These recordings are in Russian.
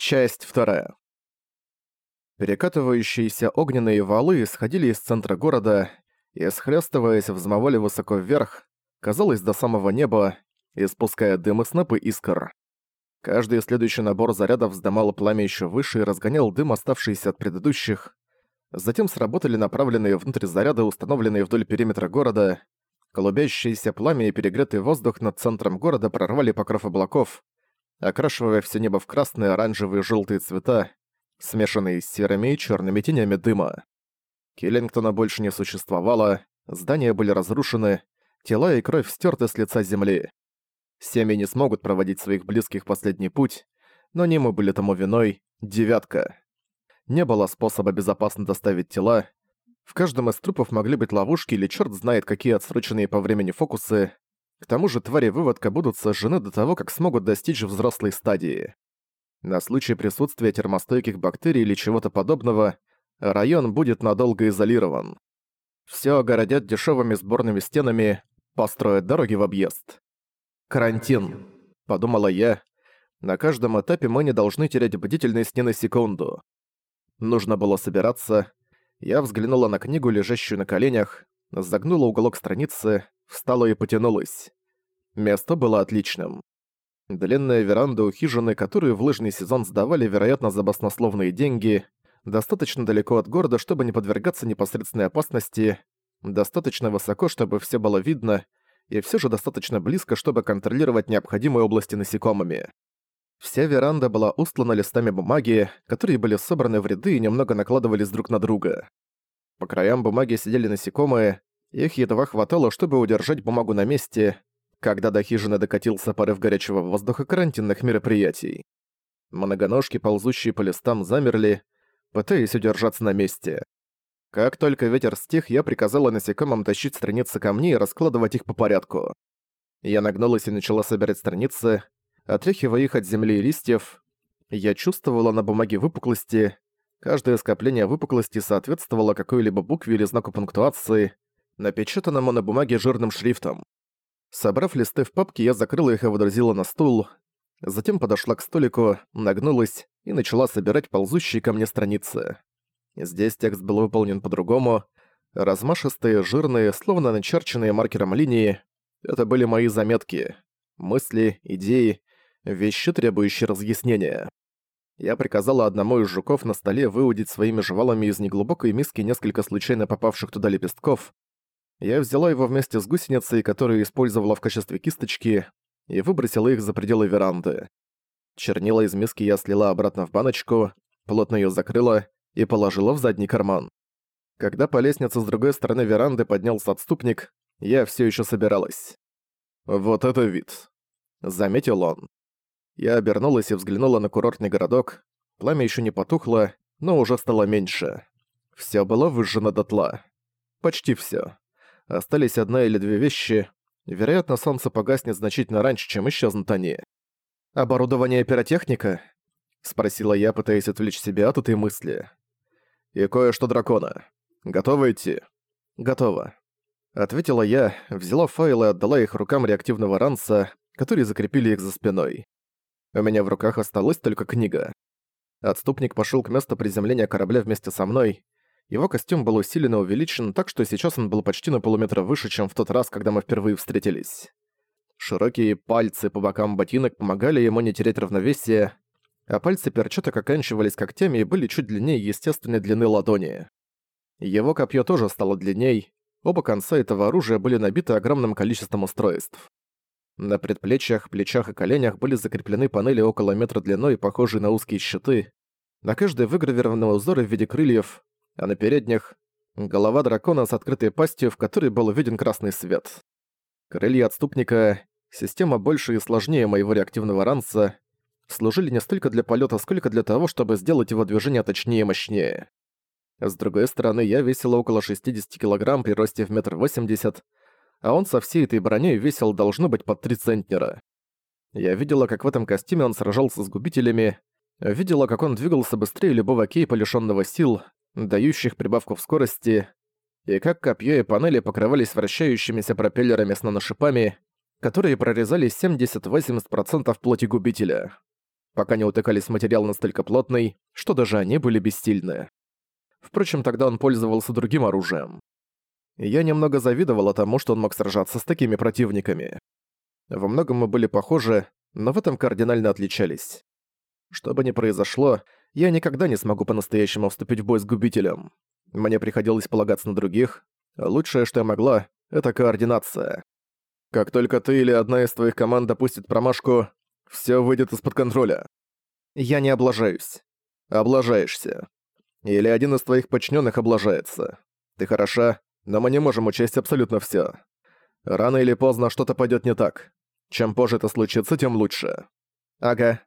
Часть вторая. Перекатывающиеся огненные валы сходили из центра города и, схлёстываясь, взмывали высоко вверх, казалось, до самого неба, испуская дым и снопы искр. Каждый следующий набор зарядов вздымал пламя еще выше и разгонял дым, оставшийся от предыдущих. Затем сработали направленные внутрь заряды, установленные вдоль периметра города. Колубящееся пламя и перегретый воздух над центром города прорвали покров облаков, окрашивая все небо в красные, оранжевые и желтые цвета, смешанные с серыми и черными тенями дыма. Киллингтона больше не существовало, здания были разрушены, тела и кровь стерты с лица земли. Семьи не смогут проводить своих близких последний путь, но не мы были тому виной девятка. Не было способа безопасно доставить тела, в каждом из трупов могли быть ловушки или черт знает какие отсроченные по времени фокусы, к тому же твари выводка будут сожжены до того, как смогут достичь взрослой стадии. На случай присутствия термостойких бактерий или чего-то подобного, район будет надолго изолирован. Все огородят дешевыми сборными стенами, построят дороги в объезд. «Карантин», — подумала я. На каждом этапе мы не должны терять бдительность ни на секунду. Нужно было собираться. Я взглянула на книгу, лежащую на коленях, загнула уголок страницы, встала и потянулась. Место было отличным. Длинная веранда у хижины, которую в лыжный сезон сдавали, вероятно, за баснословные деньги, достаточно далеко от города, чтобы не подвергаться непосредственной опасности, достаточно высоко, чтобы все было видно, и все же достаточно близко, чтобы контролировать необходимые области насекомыми. Вся веранда была устлана листами бумаги, которые были собраны в ряды и немного накладывались друг на друга. По краям бумаги сидели насекомые, их едва хватало, чтобы удержать бумагу на месте, когда до хижины докатился порыв горячего воздуха карантинных мероприятий. Многоножки, ползущие по листам, замерли, пытаясь удержаться на месте. Как только ветер стих, я приказала насекомым тащить страницы ко мне и раскладывать их по порядку. Я нагнулась и начала собирать страницы, отряхивая их от земли и листьев. Я чувствовала на бумаге выпуклости. Каждое скопление выпуклости соответствовало какой-либо букве или знаку пунктуации, напечатанному на бумаге жирным шрифтом. Собрав листы в папке, я закрыла их и водрузила на стул. Затем подошла к столику, нагнулась и начала собирать ползущие ко мне страницы. Здесь текст был выполнен по-другому. Размашистые, жирные, словно начерченные маркером линии. Это были мои заметки. Мысли, идеи, вещи, требующие разъяснения. Я приказала одному из жуков на столе выудить своими жвалами из неглубокой миски несколько случайно попавших туда лепестков, я взяла его вместе с гусеницей, которую использовала в качестве кисточки, и выбросила их за пределы веранды. Чернила из миски я слила обратно в баночку, плотно ее закрыла и положила в задний карман. Когда по лестнице с другой стороны веранды поднялся отступник, я все еще собиралась. «Вот это вид!» — заметил он. Я обернулась и взглянула на курортный городок. Пламя еще не потухло, но уже стало меньше. Все было выжжено дотла. Почти все. Остались одна или две вещи. Вероятно, солнце погаснет значительно раньше, чем исчезнут они. «Оборудование пиротехника?» — спросила я, пытаясь отвлечь себя от этой мысли. «И кое-что дракона. Готовы идти?» «Готово». Ответила я, взяла файлы и отдала их рукам реактивного ранца, которые закрепили их за спиной. У меня в руках осталась только книга. Отступник пошел к месту приземления корабля вместе со мной, его костюм был усиленно увеличен, так что сейчас он был почти на полуметра выше, чем в тот раз, когда мы впервые встретились. Широкие пальцы по бокам ботинок помогали ему не терять равновесие, а пальцы перчаток оканчивались когтями и были чуть длиннее естественной длины ладони. Его копье тоже стало длинней, оба конца этого оружия были набиты огромным количеством устройств. На предплечьях, плечах и коленях были закреплены панели около метра длиной, похожие на узкие щиты. На каждой выгравированы узоры в виде крыльев, а на передних — голова дракона с открытой пастью, в которой был виден красный свет. Крылья отступника, система больше и сложнее моего реактивного ранца, служили не столько для полета, сколько для того, чтобы сделать его движение точнее и мощнее. С другой стороны, я весила около 60 килограмм при росте в метр восемьдесят, а он со всей этой броней весил должно быть под 3 центнера. Я видела, как в этом костюме он сражался с губителями, видела, как он двигался быстрее любого кейпа, лишённого сил, дающих прибавку в скорости, и как копье и панели покрывались вращающимися пропеллерами с наношипами, которые прорезали 70-80% плоти губителя. пока не утыкались в материал настолько плотный, что даже они были бессильны. Впрочем, тогда он пользовался другим оружием. Я немного завидовала тому, что он мог сражаться с такими противниками. Во многом мы были похожи, но в этом кардинально отличались. Что бы ни произошло, я никогда не смогу по-настоящему вступить в бой с губителем. Мне приходилось полагаться на других. Лучшее, что я могла, это координация. Как только ты или одна из твоих команд допустит промашку, все выйдет из-под контроля. Я не облажаюсь. Облажаешься. Или один из твоих подчиненных облажается. Ты хороша, но мы не можем учесть абсолютно все. Рано или поздно что-то пойдет не так. Чем позже это случится, тем лучше. Ага.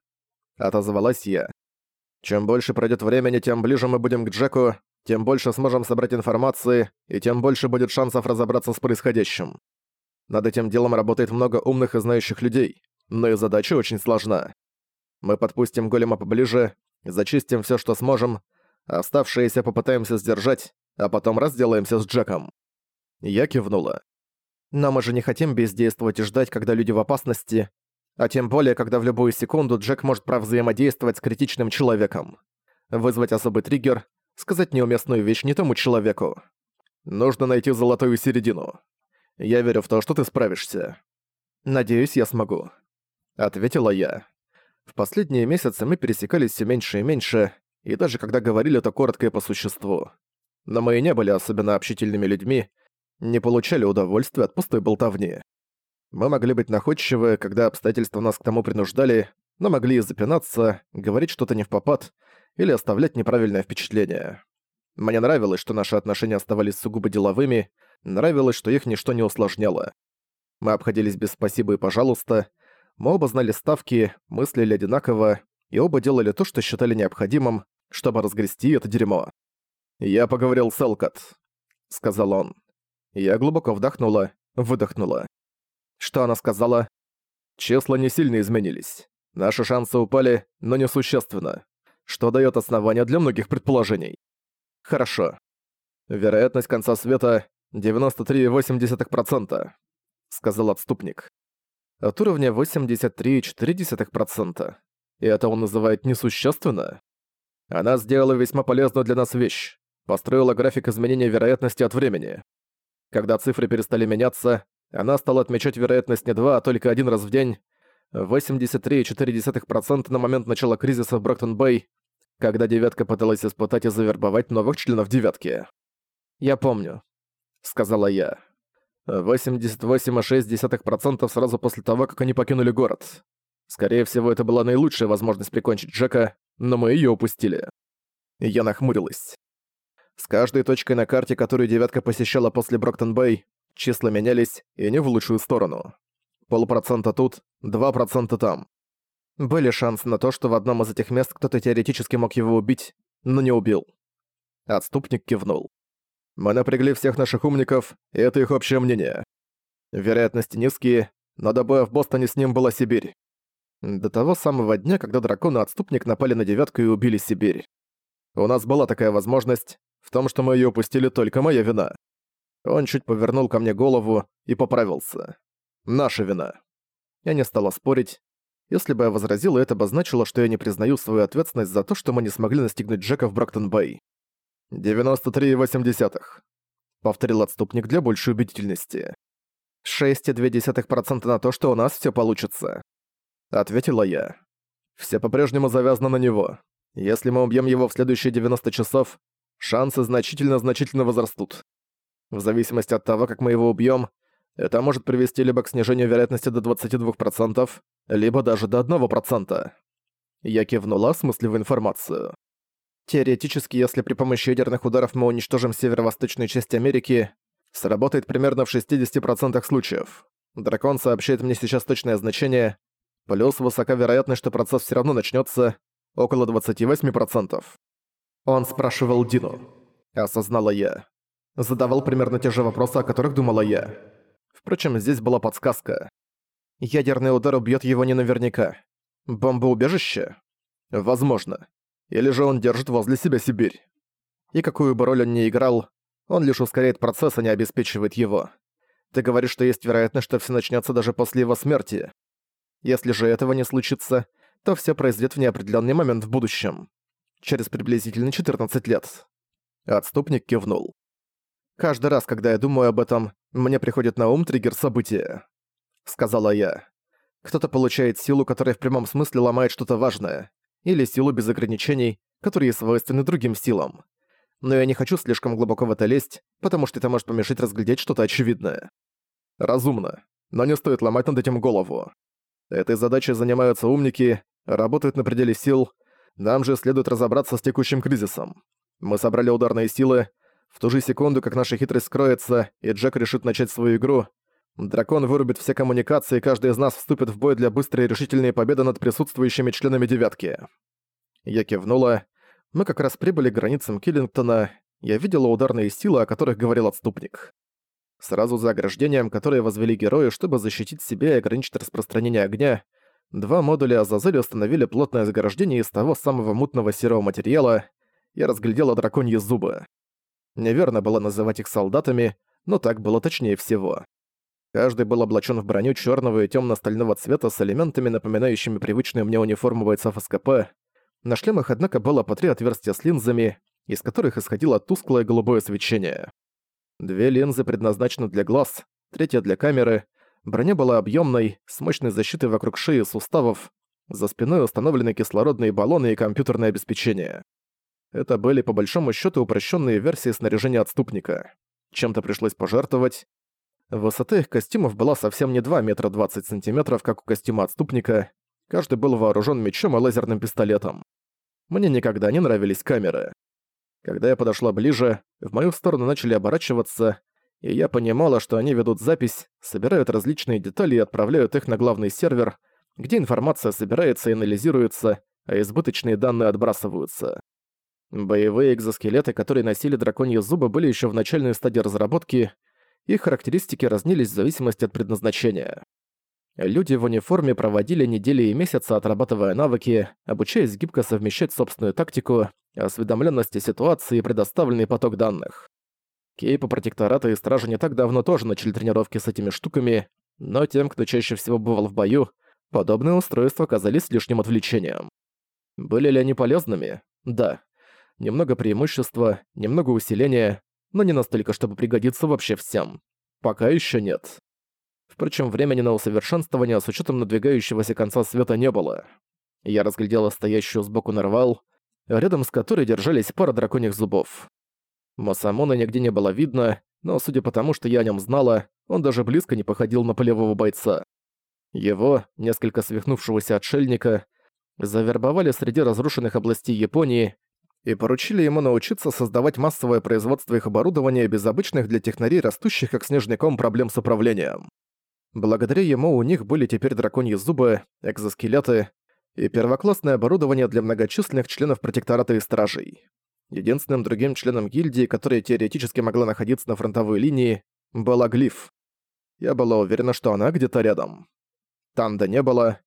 Отозвалась я. Чем больше пройдет времени, тем ближе мы будем к Джеку, тем больше сможем собрать информации, и тем больше будет шансов разобраться с происходящим. Над этим делом работает много умных и знающих людей, но и задача очень сложна. Мы подпустим голема поближе, зачистим все, что сможем, оставшиеся попытаемся сдержать, а потом разделаемся с Джеком. Я кивнула. Но мы же не хотим бездействовать и ждать, когда люди в опасности, а тем более, когда в любую секунду Джек может провзаимодействовать с критичным человеком. Вызвать особый триггер, сказать неуместную вещь не тому человеку. Нужно найти золотую середину. Я верю в то, что ты справишься. Надеюсь, я смогу. Ответила я. В последние месяцы мы пересекались все меньше и меньше, и даже когда говорили, то коротко и по существу. Но мы и не были особенно общительными людьми, не получали удовольствия от пустой болтовни. Мы могли быть находчивы, когда обстоятельства нас к тому принуждали, но могли и запинаться, говорить что-то не в попад или оставлять неправильное впечатление. Мне нравилось, что наши отношения оставались сугубо деловыми, Нравилось, что их ничто не усложняло. Мы обходились без «спасибо» и «пожалуйста». Мы оба знали ставки, мыслили одинаково, и оба делали то, что считали необходимым, чтобы разгрести это дерьмо. «Я поговорил с Элкот», — сказал он. Я глубоко вдохнула, выдохнула. Что она сказала? Числа не сильно изменились. Наши шансы упали, но несущественно. Что дает основания для многих предположений. Хорошо. Вероятность конца света 93,8%, сказал отступник. От уровня 83,4%. И это он называет несущественно? Она сделала весьма полезную для нас вещь. Построила график изменения вероятности от времени. Когда цифры перестали меняться, она стала отмечать вероятность не два, а только один раз в день. 83,4% на момент начала кризиса в Броктон-Бэй, когда девятка пыталась испытать и завербовать новых членов девятки. Я помню. — сказала я. 88,6% сразу после того, как они покинули город. Скорее всего, это была наилучшая возможность прикончить Джека, но мы её упустили. Я нахмурилась. С каждой точкой на карте, которую девятка посещала после Броктон-Бэй, числа менялись, и не в лучшую сторону. Полпроцента тут, два процента там. Были шансы на то, что в одном из этих мест кто-то теоретически мог его убить, но не убил. Отступник кивнул. Мы напрягли всех наших умников, и это их общее мнение. Вероятности низкие, но до боя в Бостоне с ним была Сибирь. До того самого дня, когда дракон и отступник напали на девятку и убили Сибирь. У нас была такая возможность, в том, что мы ее упустили, только моя вина. Он чуть повернул ко мне голову и поправился. Наша вина. Я не стала спорить. Если бы я возразила, это бы значило, что я не признаю свою ответственность за то, что мы не смогли настигнуть Джека в Брактон-Бэй. «93,8», — повторил отступник для большей убедительности. «6,2% на то, что у нас все получится», — ответила я. «Все по-прежнему завязано на него. Если мы убьем его в следующие 90 часов, шансы значительно-значительно возрастут. В зависимости от того, как мы его убьем, это может привести либо к снижению вероятности до 22%, либо даже до 1%. Я кивнула, осмысливая информацию. Теоретически, если при помощи ядерных ударов мы уничтожим северо-восточную часть Америки, сработает примерно в 60% случаев. Дракон сообщает мне сейчас точное значение, плюс высока вероятность, что процесс все равно начнется около 28%. Он спрашивал Дину. Осознала я. Задавал примерно те же вопросы, о которых думала я. Впрочем, здесь была подсказка. Ядерный удар убьет его не наверняка. Бомбоубежище? Возможно. Или же он держит возле себя Сибирь. И какую бы роль он ни играл, он лишь ускоряет процесс, а не обеспечивает его. Ты говоришь, что есть вероятность, что все начнется даже после его смерти. Если же этого не случится, то все произойдет в неопределенный момент в будущем. Через приблизительно 14 лет. Отступник кивнул. «Каждый раз, когда я думаю об этом, мне приходит на ум триггер события», — сказала я. «Кто-то получает силу, которая в прямом смысле ломает что-то важное, или силу без ограничений, которые свойственны другим силам. Но я не хочу слишком глубоко в это лезть, потому что это может помешать разглядеть что-то очевидное. Разумно, но не стоит ломать над этим голову. Этой задачей занимаются умники, работают на пределе сил, нам же следует разобраться с текущим кризисом. Мы собрали ударные силы. В ту же секунду, как наша хитрость скроется, и Джек решит начать свою игру, дракон вырубит все коммуникации, и каждый из нас вступит в бой для быстрой и решительной победы над присутствующими членами девятки. Я кивнула. Мы как раз прибыли к границам Киллингтона. Я видела ударные силы, о которых говорил отступник. Сразу за ограждением, которое возвели герои, чтобы защитить себя и ограничить распространение огня, два модуля Азазель установили плотное заграждение из того самого мутного серого материала, я разглядела драконьи зубы. Неверно было называть их солдатами, но так было точнее всего. Каждый был облачен в броню черного и темно-стального цвета с элементами, напоминающими привычную мне униформу бойцов СКП. На шлемах, однако, было по три отверстия с линзами, из которых исходило тусклое голубое свечение. Две линзы предназначены для глаз, третья для камеры. Броня была объемной, с мощной защитой вокруг шеи и суставов. За спиной установлены кислородные баллоны и компьютерное обеспечение. Это были по большому счету упрощенные версии снаряжения отступника. Чем-то пришлось пожертвовать. Высота их костюмов была совсем не 2 метра 20 сантиметров, как у костюма отступника. Каждый был вооружен мечом и лазерным пистолетом. Мне никогда не нравились камеры. Когда я подошла ближе, в мою сторону начали оборачиваться, и я понимала, что они ведут запись, собирают различные детали и отправляют их на главный сервер, где информация собирается и анализируется, а избыточные данные отбрасываются. Боевые экзоскелеты, которые носили драконьи зубы, были еще в начальной стадии разработки, их характеристики разнились в зависимости от предназначения. Люди в униформе проводили недели и месяцы, отрабатывая навыки, обучаясь гибко совмещать собственную тактику, осведомленность о ситуации и предоставленный поток данных. Кейпа протектората и стражи не так давно тоже начали тренировки с этими штуками, но тем, кто чаще всего бывал в бою, подобные устройства казались лишним отвлечением. Были ли они полезными? Да немного преимущества, немного усиления, но не настолько, чтобы пригодиться вообще всем. Пока еще нет. Впрочем, времени на усовершенствование с учетом надвигающегося конца света не было. Я разглядела стоящую сбоку нарвал, рядом с которой держались пара драконьих зубов. Масамона нигде не было видно, но судя по тому, что я о нем знала, он даже близко не походил на полевого бойца. Его, несколько свихнувшегося отшельника, завербовали среди разрушенных областей Японии и поручили ему научиться создавать массовое производство их оборудования без обычных для технарей растущих как снежный ком проблем с управлением. Благодаря ему у них были теперь драконьи зубы, экзоскелеты и первоклассное оборудование для многочисленных членов протектората и стражей. Единственным другим членом гильдии, которая теоретически могла находиться на фронтовой линии, была Глиф. Я была уверена, что она где-то рядом. Танда не было.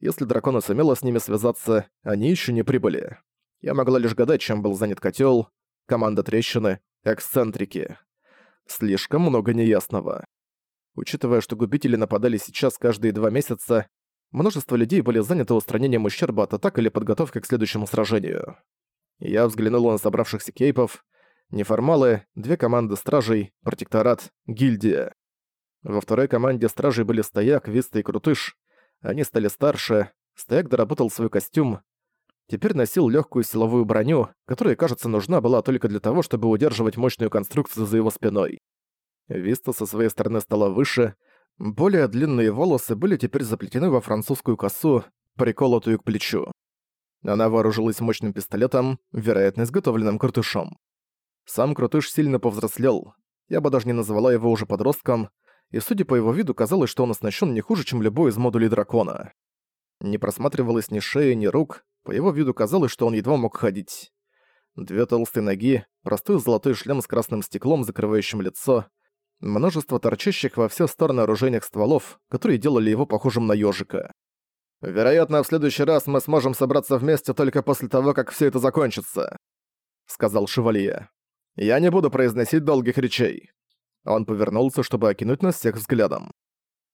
Если дракона сумела с ними связаться, они еще не прибыли. Я могла лишь гадать, чем был занят котел, команда трещины, эксцентрики. Слишком много неясного. Учитывая, что губители нападали сейчас каждые два месяца, множество людей были заняты устранением ущерба от атак или подготовкой к следующему сражению. Я взглянула на собравшихся кейпов. Неформалы, две команды стражей, протекторат, гильдия. Во второй команде стражей были Стояк, Виста и Крутыш. Они стали старше, Стояк доработал свой костюм, теперь носил легкую силовую броню, которая, кажется, нужна была только для того, чтобы удерживать мощную конструкцию за его спиной. Виста со своей стороны стала выше, более длинные волосы были теперь заплетены во французскую косу, приколотую к плечу. Она вооружилась мощным пистолетом, вероятно, изготовленным крутышом. Сам крутыш сильно повзрослел, я бы даже не назвала его уже подростком, и судя по его виду, казалось, что он оснащен не хуже, чем любой из модулей дракона. Не просматривалось ни шеи, ни рук, по его виду казалось, что он едва мог ходить. Две толстые ноги, простой золотой шлем с красным стеклом, закрывающим лицо, множество торчащих во все стороны оружейных стволов, которые делали его похожим на ёжика. «Вероятно, в следующий раз мы сможем собраться вместе только после того, как все это закончится», — сказал Шевалье. «Я не буду произносить долгих речей». Он повернулся, чтобы окинуть нас всех взглядом.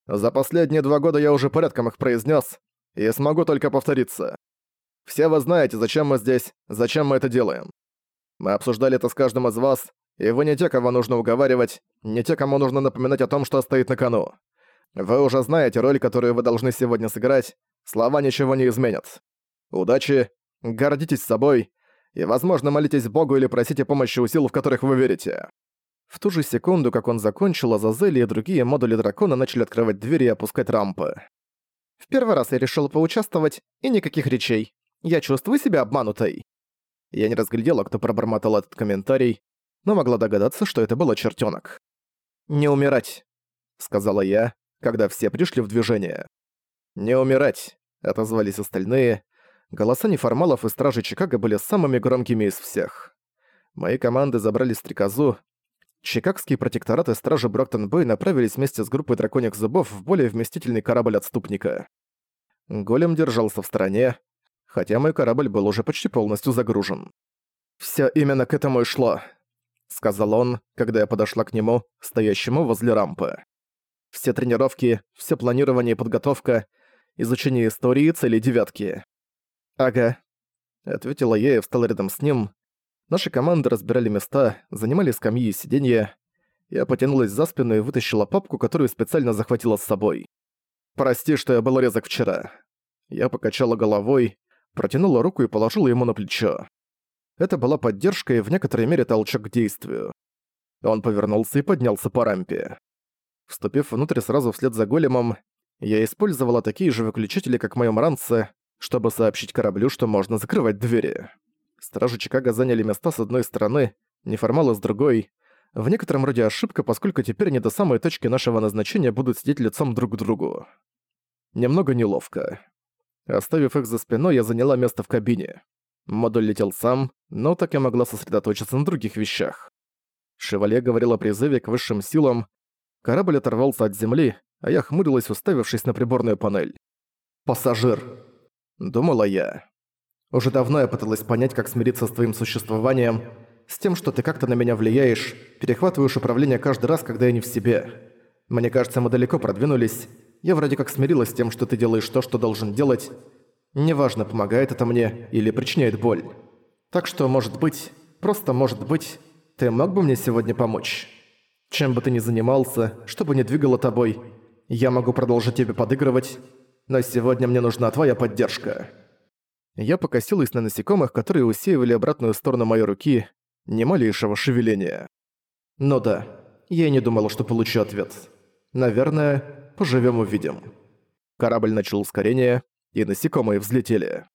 «За последние два года я уже порядком их произнес, и смогу только повториться. Все вы знаете, зачем мы здесь, зачем мы это делаем. Мы обсуждали это с каждым из вас, и вы не те, кого нужно уговаривать, не те, кому нужно напоминать о том, что стоит на кону. Вы уже знаете роль, которую вы должны сегодня сыграть, слова ничего не изменят. Удачи, гордитесь собой и, возможно, молитесь Богу или просите помощи у сил, в которых вы верите. В ту же секунду, как он закончил, Азазели и другие модули дракона начали открывать двери и опускать рампы. В первый раз я решил поучаствовать, и никаких речей. Я чувствую себя обманутой. Я не разглядела, кто пробормотал этот комментарий, но могла догадаться, что это был чертёнок. «Не умирать», — сказала я, когда все пришли в движение. «Не умирать», — отозвались остальные. Голоса неформалов и стражи Чикаго были самыми громкими из всех. Мои команды забрали стрекозу, Чикагские протектораты стражи Броктон-Бэй направились вместе с группой драконьих зубов в более вместительный корабль отступника. Голем держался в стороне, хотя мой корабль был уже почти полностью загружен. «Всё именно к этому и шло», — сказал он, когда я подошла к нему, стоящему возле рампы. «Все тренировки, все планирование и подготовка, изучение истории цели девятки». «Ага», — ответила я и встала рядом с ним, Наши команды разбирали места, занимали скамьи и сиденья. Я потянулась за спину и вытащила папку, которую специально захватила с собой. «Прости, что я был резок вчера». Я покачала головой, протянула руку и положила ему на плечо. Это была поддержка и в некоторой мере толчок к действию. Он повернулся и поднялся по рампе. Вступив внутрь сразу вслед за големом, я использовала такие же выключатели, как в моем ранце, чтобы сообщить кораблю, что можно закрывать двери. Стражи Чикаго заняли места с одной стороны, неформалы с другой. В некотором роде ошибка, поскольку теперь они до самой точки нашего назначения будут сидеть лицом друг к другу. Немного неловко. Оставив их за спиной, я заняла место в кабине. Модуль летел сам, но так я могла сосредоточиться на других вещах. Шевалье говорил о призыве к высшим силам. Корабль оторвался от земли, а я хмурилась, уставившись на приборную панель. «Пассажир!» — думала я. Уже давно я пыталась понять, как смириться с твоим существованием, с тем, что ты как-то на меня влияешь, перехватываешь управление каждый раз, когда я не в себе. Мне кажется, мы далеко продвинулись. Я вроде как смирилась с тем, что ты делаешь то, что должен делать. Неважно, помогает это мне или причиняет боль. Так что, может быть, просто может быть, ты мог бы мне сегодня помочь? Чем бы ты ни занимался, что бы ни двигало тобой, я могу продолжить тебе подыгрывать, но сегодня мне нужна твоя поддержка. Я покосилась на насекомых, которые усеивали обратную сторону моей руки, ни малейшего шевеления. Ну да, я и не думала, что получу ответ. Наверное, поживем увидим. Корабль начал ускорение, и насекомые взлетели.